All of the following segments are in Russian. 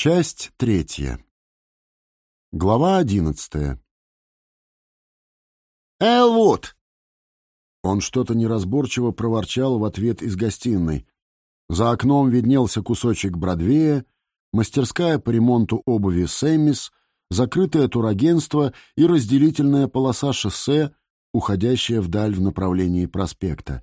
Часть третья. Глава одиннадцатая. «Элвуд!» Он что-то неразборчиво проворчал в ответ из гостиной. За окном виднелся кусочек Бродвея, мастерская по ремонту обуви «Сэммис», закрытое турагентство и разделительная полоса шоссе, уходящая вдаль в направлении проспекта.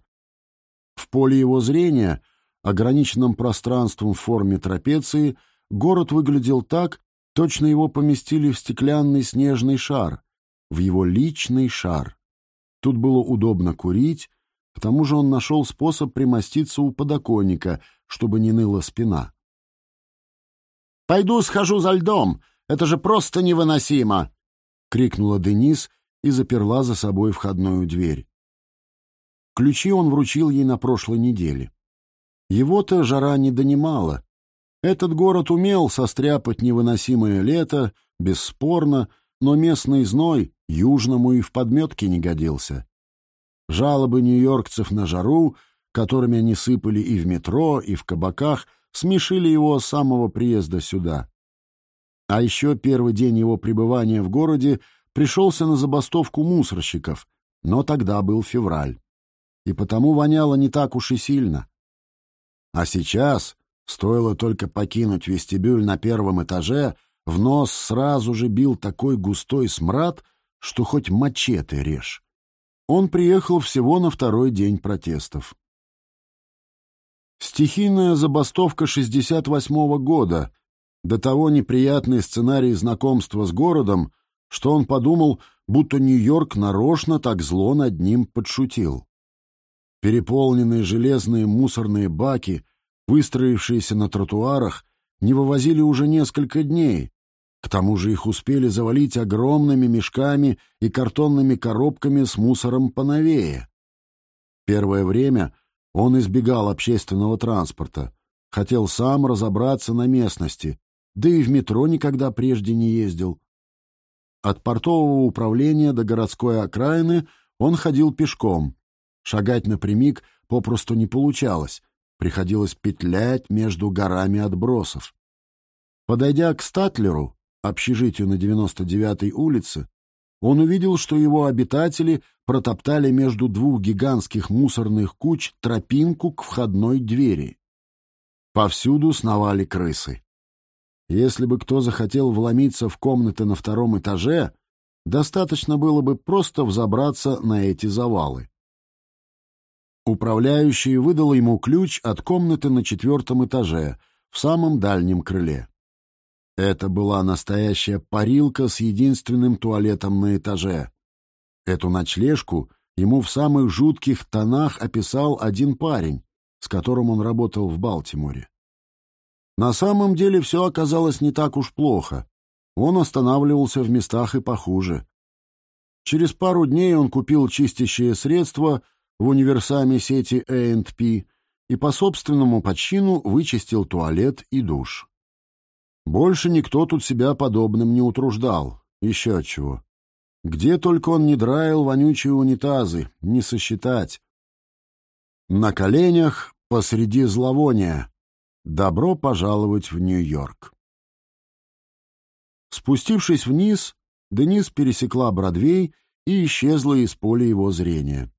В поле его зрения, ограниченном пространством в форме трапеции, город выглядел так, точно его поместили в стеклянный снежный шар, в его личный шар. Тут было удобно курить, к тому же он нашел способ примоститься у подоконника, чтобы не ныла спина. «Пойду схожу за льдом, это же просто невыносимо!» — крикнула Денис и заперла за собой входную дверь. Ключи он вручил ей на прошлой неделе. Его-то жара не донимала, этот город умел состряпать невыносимое лето, бесспорно, но местный зной южному и в подметке не годился. Жалобы нью-йоркцев на жару, которыми они сыпали и в метро, и в кабаках, смешили его с самого приезда сюда. А еще первый день его пребывания в городе пришелся на забастовку мусорщиков, но тогда был февраль. И потому воняло не так уж и сильно. А сейчас, Стоило только покинуть вестибюль на первом этаже, в нос сразу же бил такой густой смрад, что хоть мачете режь. Он приехал всего на второй день протестов. Стихийная забастовка 68-го года, до того неприятный сценарий знакомства с городом, что он подумал, будто Нью-Йорк нарочно так зло над ним подшутил. Переполненные железные мусорные баки — выстроившиеся на тротуарах, не вывозили уже несколько дней. К тому же их успели завалить огромными мешками и картонными коробками с мусором поновее. Первое время он избегал общественного транспорта, хотел сам разобраться на местности, да и в метро никогда прежде не ездил. От портового управления до городской окраины он ходил пешком. Шагать напрямик попросту не получалось, Приходилось петлять между горами отбросов. Подойдя к Статлеру, общежитию на 99-й улице, он увидел, что его обитатели протоптали между двух гигантских мусорных куч тропинку к входной двери. Повсюду сновали крысы. Если бы кто захотел вломиться в комнаты на втором этаже, достаточно было бы просто взобраться на эти завалы. Управляющий выдал ему ключ от комнаты на четвертом этаже, в самом дальнем крыле. Это была настоящая парилка с единственным туалетом на этаже. Эту ночлежку ему в самых жутких тонах описал один парень, с которым он работал в Балтиморе. На самом деле все оказалось не так уж плохо. Он останавливался в местах и похуже. Через пару дней он купил чистящее средство — в универсаме сети A&P и по собственному почину вычистил туалет и душ. Больше никто тут себя подобным не утруждал. Еще чего. Где только он не драил вонючие унитазы, не сосчитать. На коленях посреди зловония. Добро пожаловать в Нью-Йорк. Спустившись вниз, Денис пересекла Бродвей и исчезла из поля его зрения.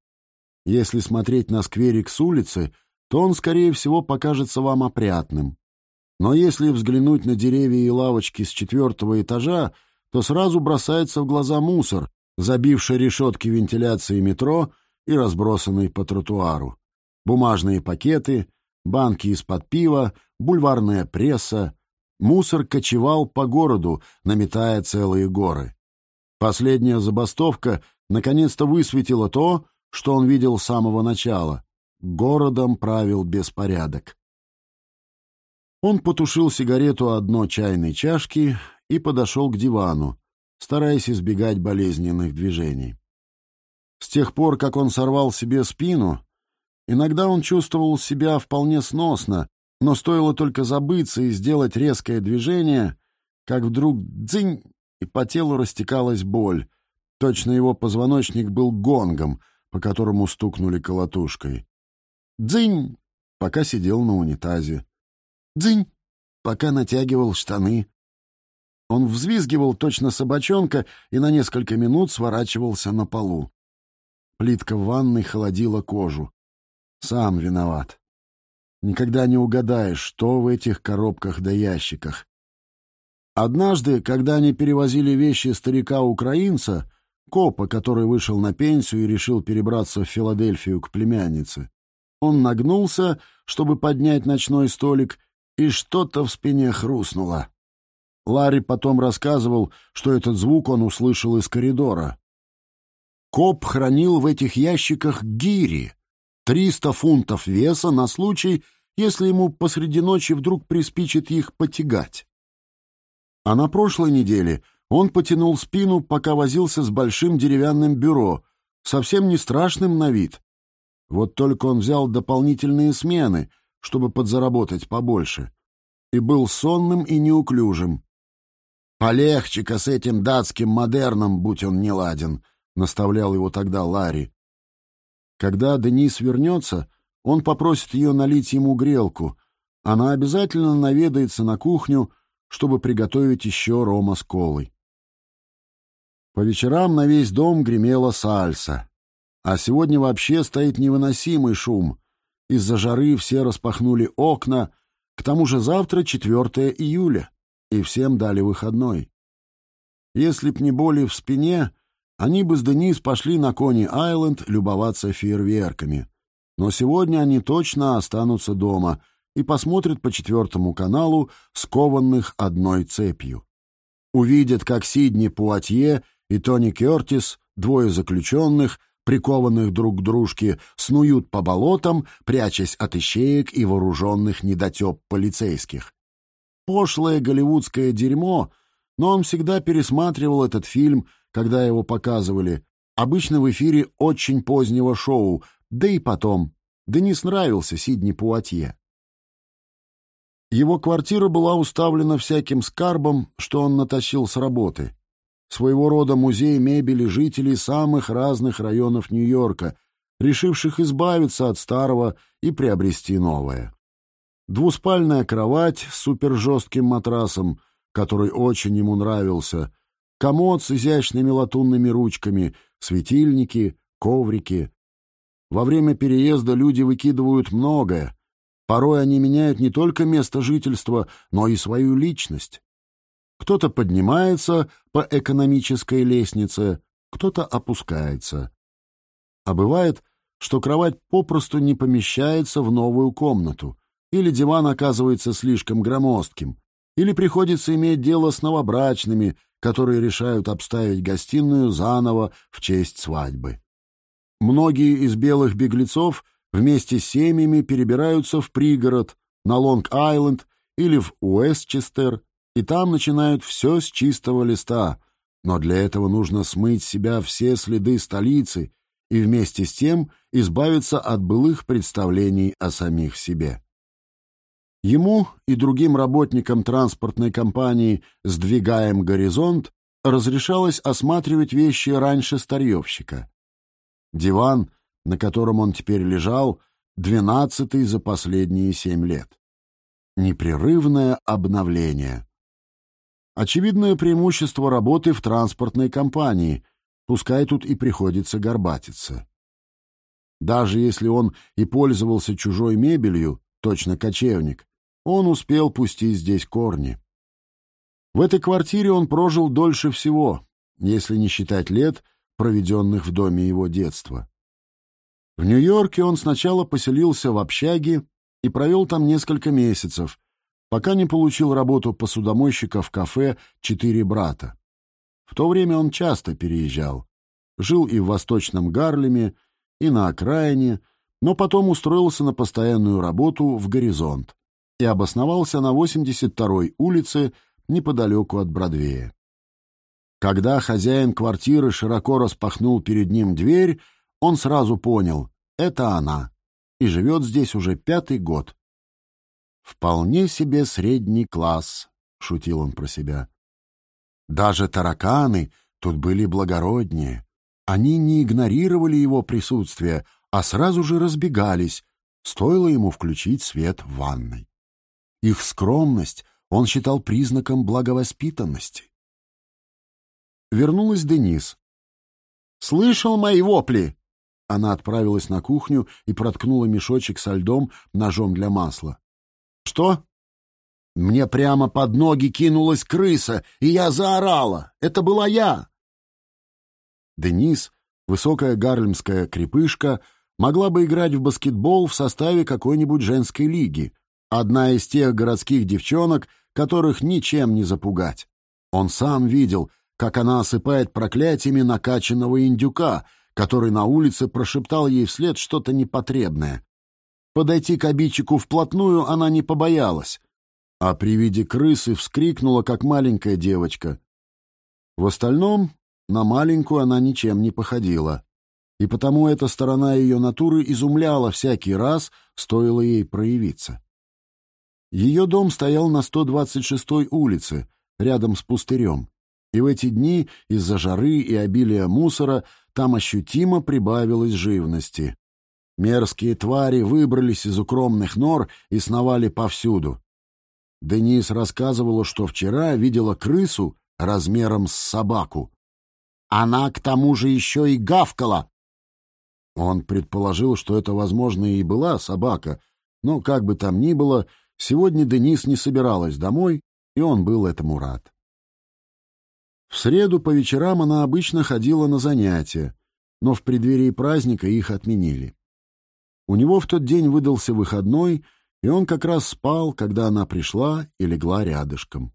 Если смотреть на скверик с улицы, то он, скорее всего, покажется вам опрятным. Но если взглянуть на деревья и лавочки с четвертого этажа, то сразу бросается в глаза мусор, забивший решетки вентиляции метро и разбросанный по тротуару. Бумажные пакеты, банки из-под пива, бульварная пресса. Мусор кочевал по городу, наметая целые горы. Последняя забастовка наконец-то высветила то, что он видел с самого начала. Городом правил беспорядок. Он потушил сигарету о дно чайной чашки и подошел к дивану, стараясь избегать болезненных движений. С тех пор, как он сорвал себе спину, иногда он чувствовал себя вполне сносно, но стоило только забыться и сделать резкое движение, как вдруг дзынь, и по телу растекалась боль. Точно его позвоночник был гонгом — по которому стукнули колотушкой. «Дзынь!» пока сидел на унитазе. «Дзынь!» пока натягивал штаны. Он взвизгивал точно собачонка и на несколько минут сворачивался на полу. Плитка в ванной холодила кожу. Сам виноват. Никогда не угадаешь, что в этих коробках да ящиках. Однажды, когда они перевозили вещи старика-украинца, копа, который вышел на пенсию и решил перебраться в Филадельфию к племяннице, он нагнулся, чтобы поднять ночной столик, и что-то в спине хрустнуло. Ларри потом рассказывал, что этот звук он услышал из коридора. Коп хранил в этих ящиках гири, триста фунтов веса на случай, если ему посреди ночи вдруг приспичит их потягать. А на прошлой неделе он потянул спину, пока возился с большим деревянным бюро, совсем не страшным на вид. Вот только он взял дополнительные смены, чтобы подзаработать побольше, и был сонным и неуклюжим. «Полегче-ка с этим датским модерном, будь он не ладен», — наставлял его тогда Ларри. Когда Денис вернется, он попросит ее налить ему грелку. Она обязательно наведается на кухню, чтобы приготовить еще рома с колой. По вечерам на весь дом гремела сальса. А сегодня вообще стоит невыносимый шум. Из-за жары все распахнули окна. К тому же завтра 4 июля, и всем дали выходной. Если б не боли в спине, они бы с Денис пошли на Кони-Айленд любоваться фейерверками. Но сегодня они точно останутся дома — и посмотрят по четвертому каналу, скованных одной цепью. Увидят, как Сидни Пуатье и Тони Кертис, двое заключенных, прикованных друг к дружке, снуют по болотам, прячась от ищеек и вооруженных недотеп полицейских. Пошлое голливудское дерьмо, но он всегда пересматривал этот фильм, когда его показывали, обычно в эфире очень позднего шоу, да и потом. Денис нравился Сидни Пуатье. Его квартира была уставлена всяким скарбом, что он натащил с работы. Своего рода музей мебели жителей самых разных районов Нью-Йорка, решивших избавиться от старого и приобрести новое. Двуспальная кровать с супержестким матрасом, который очень ему нравился, комод с изящными латунными ручками, светильники, коврики. Во время переезда люди выкидывают многое, Порой они меняют не только место жительства, но и свою личность. Кто-то поднимается по экономической лестнице, кто-то опускается. А бывает, что кровать попросту не помещается в новую комнату, или диван оказывается слишком громоздким, или приходится иметь дело с новобрачными, которые решают обставить гостиную заново в честь свадьбы. Многие из белых беглецов — вместе с семьями перебираются в пригород, на Лонг-Айленд или в Уэстчестер, и там начинают все с чистого листа, но для этого нужно смыть с себя все следы столицы и вместе с тем избавиться от былых представлений о самих себе. Ему и другим работникам транспортной компании «Сдвигаем горизонт» разрешалось осматривать вещи раньше старьевщика. Диван на котором он теперь лежал, двенадцатый за последние семь лет. Непрерывное обновление. Очевидное преимущество работы в транспортной компании, пускай тут и приходится горбатиться. Даже если он и пользовался чужой мебелью, точно кочевник, он успел пустить здесь корни. В этой квартире он прожил дольше всего, если не считать лет, проведенных в доме его детства. В Нью-Йорке он сначала поселился в общаге и провел там несколько месяцев, пока не получил работу посудомойщика в кафе «Четыре брата». В то время он часто переезжал. Жил и в Восточном Гарлеме, и на окраине, но потом устроился на постоянную работу в «Горизонт» и обосновался на 82-й улице неподалеку от Бродвея. Когда хозяин квартиры широко распахнул перед ним дверь, он сразу понял — это она, и живет здесь уже пятый год. «Вполне себе средний класс», — шутил он про себя. Даже тараканы тут были благороднее. Они не игнорировали его присутствие, а сразу же разбегались, стоило ему включить свет в ванной. Их скромность он считал признаком благовоспитанности. Вернулась Денис. «Слышал мои вопли?» Она отправилась на кухню и проткнула мешочек со льдом ножом для масла. «Что?» «Мне прямо под ноги кинулась крыса, и я заорала. Это была я!» Денис, высокая гарлемская крепышка, могла бы играть в баскетбол в составе какой-нибудь женской лиги. Одна из тех городских девчонок, которых ничем не запугать. Он сам видел, как она осыпает проклятиями накачанного индюка, который на улице прошептал ей вслед что-то непотребное. Подойти к обидчику вплотную она не побоялась, а при виде крысы вскрикнула, как маленькая девочка. В остальном на маленькую она ничем не походила, и потому эта сторона ее натуры изумляла всякий раз, стоило ей проявиться. Ее дом стоял на 126-й улице, рядом с пустырем, и в эти дни из-за жары и обилия мусора там ощутимо прибавилось живности. Мерзкие твари выбрались из укромных нор и сновали повсюду. Денис рассказывала, что вчера видела крысу размером с собаку. Она к тому же еще и гавкала. Он предположил, что это, возможно, и была собака, но, как бы там ни было, сегодня Денис не собиралась домой, и он был этому рад. В среду по вечерам она обычно ходила на занятия, но в преддверии праздника их отменили. У него в тот день выдался выходной, и он как раз спал, когда она пришла и легла рядышком.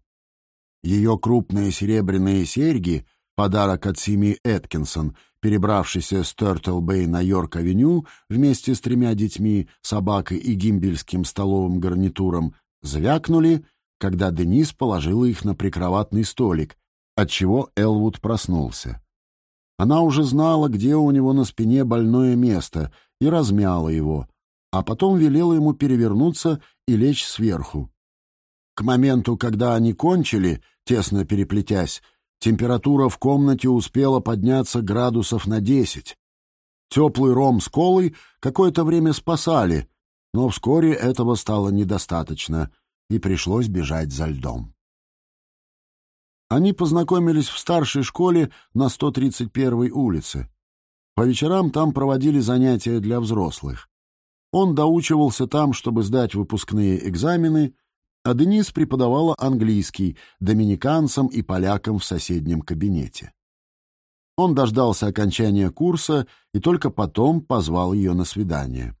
Ее крупные серебряные серьги, подарок от семьи Эткинсон, перебравшейся с Тёртл-Бэй на Йорк-авеню вместе с тремя детьми, собакой и гимбельским столовым гарнитуром, звякнули, когда Денис положила их на прикроватный столик, отчего Элвуд проснулся. Она уже знала, где у него на спине больное место, и размяла его, а потом велела ему перевернуться и лечь сверху. К моменту, когда они кончили, тесно переплетясь, температура в комнате успела подняться градусов на десять. Теплый ром с колой какое-то время спасали, но вскоре этого стало недостаточно, и пришлось бежать за льдом. Они познакомились в старшей школе на 131-й улице. По вечерам там проводили занятия для взрослых. Он доучивался там, чтобы сдать выпускные экзамены, а Денис преподавала английский доминиканцам и полякам в соседнем кабинете. Он дождался окончания курса и только потом позвал ее на свидание.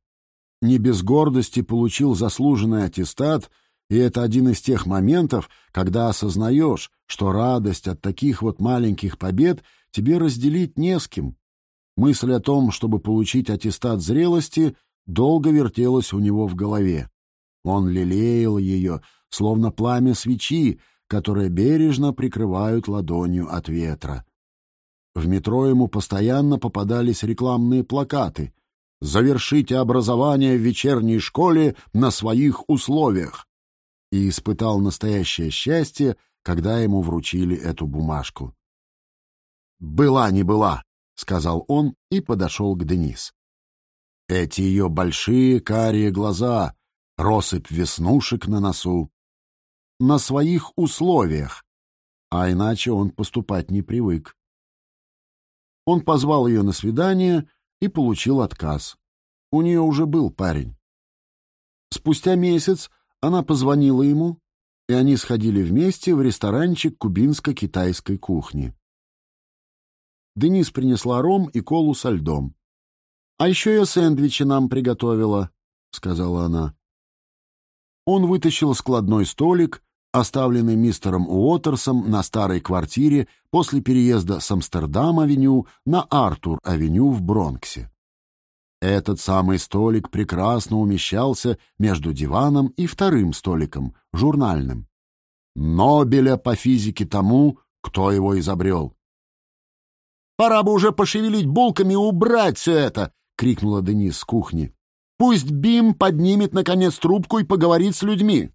Не без гордости получил заслуженный аттестат — и это один из тех моментов, когда осознаешь, что радость от таких вот маленьких побед тебе разделить не с кем. Мысль о том, чтобы получить аттестат зрелости, долго вертелась у него в голове. Он лелеял ее, словно пламя свечи, которое бережно прикрывают ладонью от ветра. В метро ему постоянно попадались рекламные плакаты «Завершите образование в вечерней школе на своих условиях» и испытал настоящее счастье, когда ему вручили эту бумажку. «Была не была», — сказал он и подошел к Денис. Эти ее большие карие глаза, россыпь веснушек на носу. На своих условиях, а иначе он поступать не привык. Он позвал ее на свидание и получил отказ. У нее уже был парень. Спустя месяц она позвонила ему, и они сходили вместе в ресторанчик кубинско-китайской кухни. Денис принесла ром и колу со льдом. «А еще я сэндвичи нам приготовила», — сказала она. Он вытащил складной столик, оставленный мистером Уотерсом на старой квартире после переезда с Амстердам-авеню на Артур-авеню в Бронксе. Этот самый столик прекрасно умещался между диваном и вторым столиком, журнальным. Нобеля по физике тому, кто его изобрел. «Пора бы уже пошевелить булками и убрать все это!» — крикнула Денис с кухни. «Пусть Бим поднимет, наконец, трубку и поговорит с людьми!»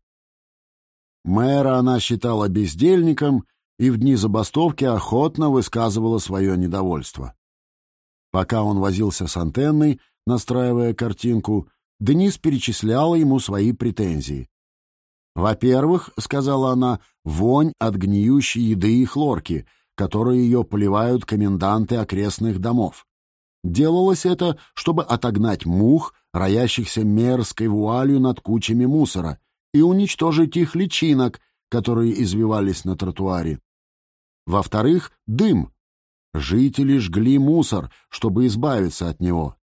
Мэра она считала бездельником и в дни забастовки охотно высказывала свое недовольство. Пока он возился с антенной, настраивая картинку, Денис перечисляла ему свои претензии. «Во-первых, — сказала она, — вонь от гниющей еды и хлорки, которые ее поливают коменданты окрестных домов. Делалось это, чтобы отогнать мух, роящихся мерзкой вуалью над кучами мусора, и уничтожить их личинок, которые извивались на тротуаре. Во-вторых, дым. Жители жгли мусор, чтобы избавиться от него.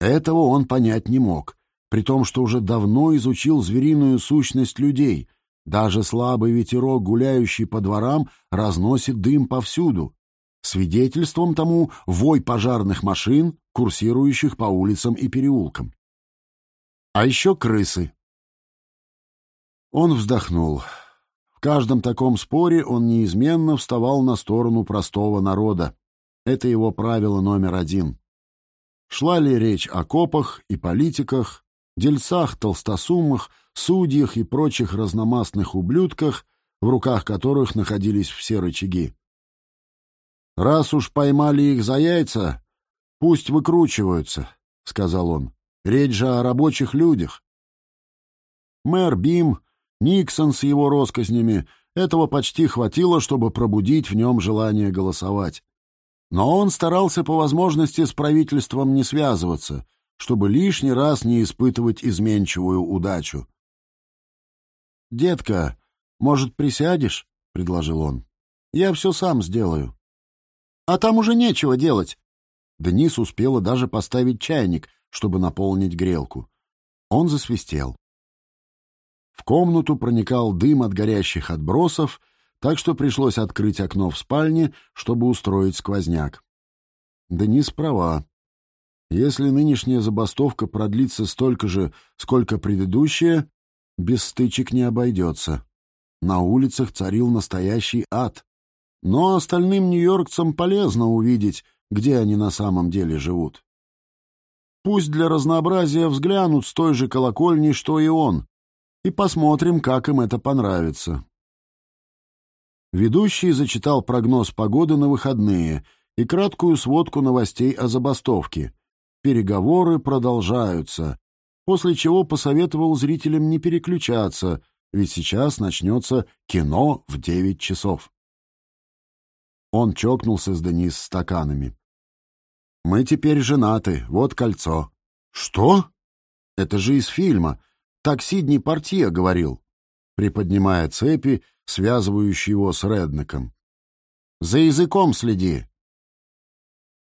Этого он понять не мог, при том, что уже давно изучил звериную сущность людей. Даже слабый ветерок, гуляющий по дворам, разносит дым повсюду. Свидетельством тому вой пожарных машин, курсирующих по улицам и переулкам. А еще крысы. Он вздохнул. В каждом таком споре он неизменно вставал на сторону простого народа. Это его правило номер один. Шла ли речь о копах и политиках, дельцах, толстосумах, судьях и прочих разномастных ублюдках, в руках которых находились все рычаги. «Раз уж поймали их за яйца, пусть выкручиваются», — сказал он. «Речь же о рабочих людях». Мэр Бим, Никсон с его росказнями, этого почти хватило, чтобы пробудить в нем желание голосовать. Но он старался по возможности с правительством не связываться, чтобы лишний раз не испытывать изменчивую удачу. «Детка, может, присядешь?» — предложил он. «Я все сам сделаю». «А там уже нечего делать». Денис успела даже поставить чайник, чтобы наполнить грелку. Он засвистел. В комнату проникал дым от горящих отбросов, так что пришлось открыть окно в спальне, чтобы устроить сквозняк. Денис права. Если нынешняя забастовка продлится столько же, сколько предыдущая, без стычек не обойдется. На улицах царил настоящий ад. Но остальным нью-йоркцам полезно увидеть, где они на самом деле живут. Пусть для разнообразия взглянут с той же колокольни, что и он, и посмотрим, как им это понравится. Ведущий зачитал прогноз погоды на выходные и краткую сводку новостей о забастовке. Переговоры продолжаются, после чего посоветовал зрителям не переключаться, ведь сейчас начнется кино в девять часов. Он чокнулся с Денис стаканами. «Мы теперь женаты, вот кольцо». «Что?» «Это же из фильма. Так Сидни Портье говорил», приподнимая цепи, связывающие его с Реднеком. «За языком следи».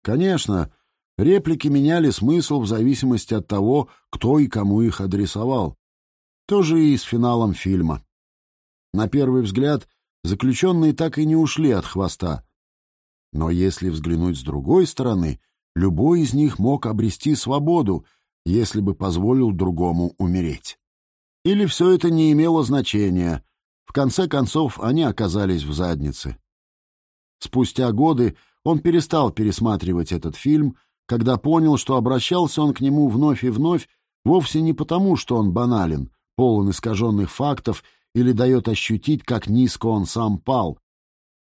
Конечно, реплики меняли смысл в зависимости от того, кто и кому их адресовал. То же и с финалом фильма. На первый взгляд, заключенные так и не ушли от хвоста. Но если взглянуть с другой стороны, любой из них мог обрести свободу, если бы позволил другому умереть. Или все это не имело значения. В конце концов, они оказались в заднице. Спустя годы он перестал пересматривать этот фильм, когда понял, что обращался он к нему вновь и вновь вовсе не потому, что он банален, полон искаженных фактов или дает ощутить, как низко он сам пал,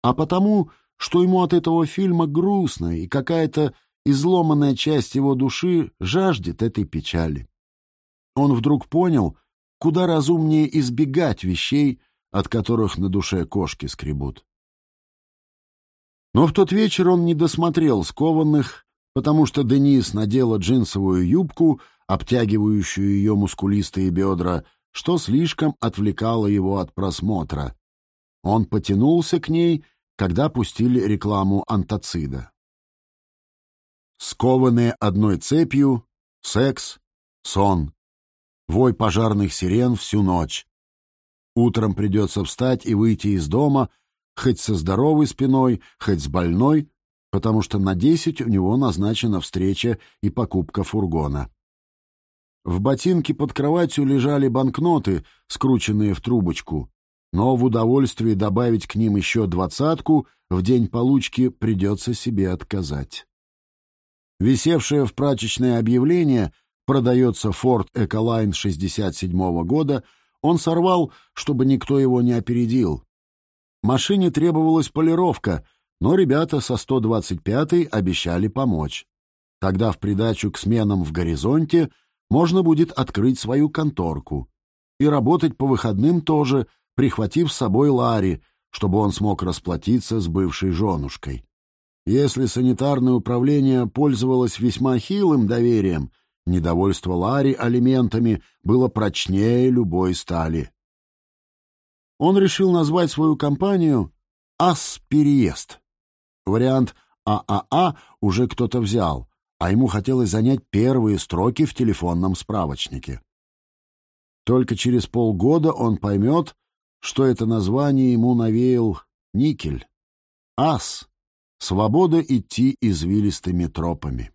а потому, что ему от этого фильма грустно, и какая-то изломанная часть его души жаждет этой печали. Он вдруг понял, Куда разумнее избегать вещей, от которых на душе кошки скребут. Но в тот вечер он не досмотрел скованных, потому что Денис надела джинсовую юбку, обтягивающую ее мускулистые бедра, что слишком отвлекало его от просмотра. Он потянулся к ней, когда пустили рекламу антацида. Скованные одной цепью, секс, сон вой пожарных сирен всю ночь. Утром придется встать и выйти из дома, хоть со здоровой спиной, хоть с больной, потому что на десять у него назначена встреча и покупка фургона. В ботинке под кроватью лежали банкноты, скрученные в трубочку, но в удовольствии добавить к ним еще двадцатку в день получки придется себе отказать. Висевшее в прачечное объявление продается Ford Ecoline 67 -го года, он сорвал, чтобы никто его не опередил. Машине требовалась полировка, но ребята со 125-й обещали помочь. Тогда в придачу к сменам в горизонте можно будет открыть свою конторку. и работать по выходным тоже, прихватив с собой Ларри, чтобы он смог расплатиться с бывшей женушкой. Если санитарное управление пользовалось весьма хилым доверием, недовольство Ларри алиментами было прочнее любой стали. Он решил назвать свою компанию «Ас-переезд». Вариант ААА уже кто-то взял, а ему хотелось занять первые строки в телефонном справочнике. Только через полгода он поймет, что это название ему навеял никель. Ас. Свобода идти извилистыми тропами.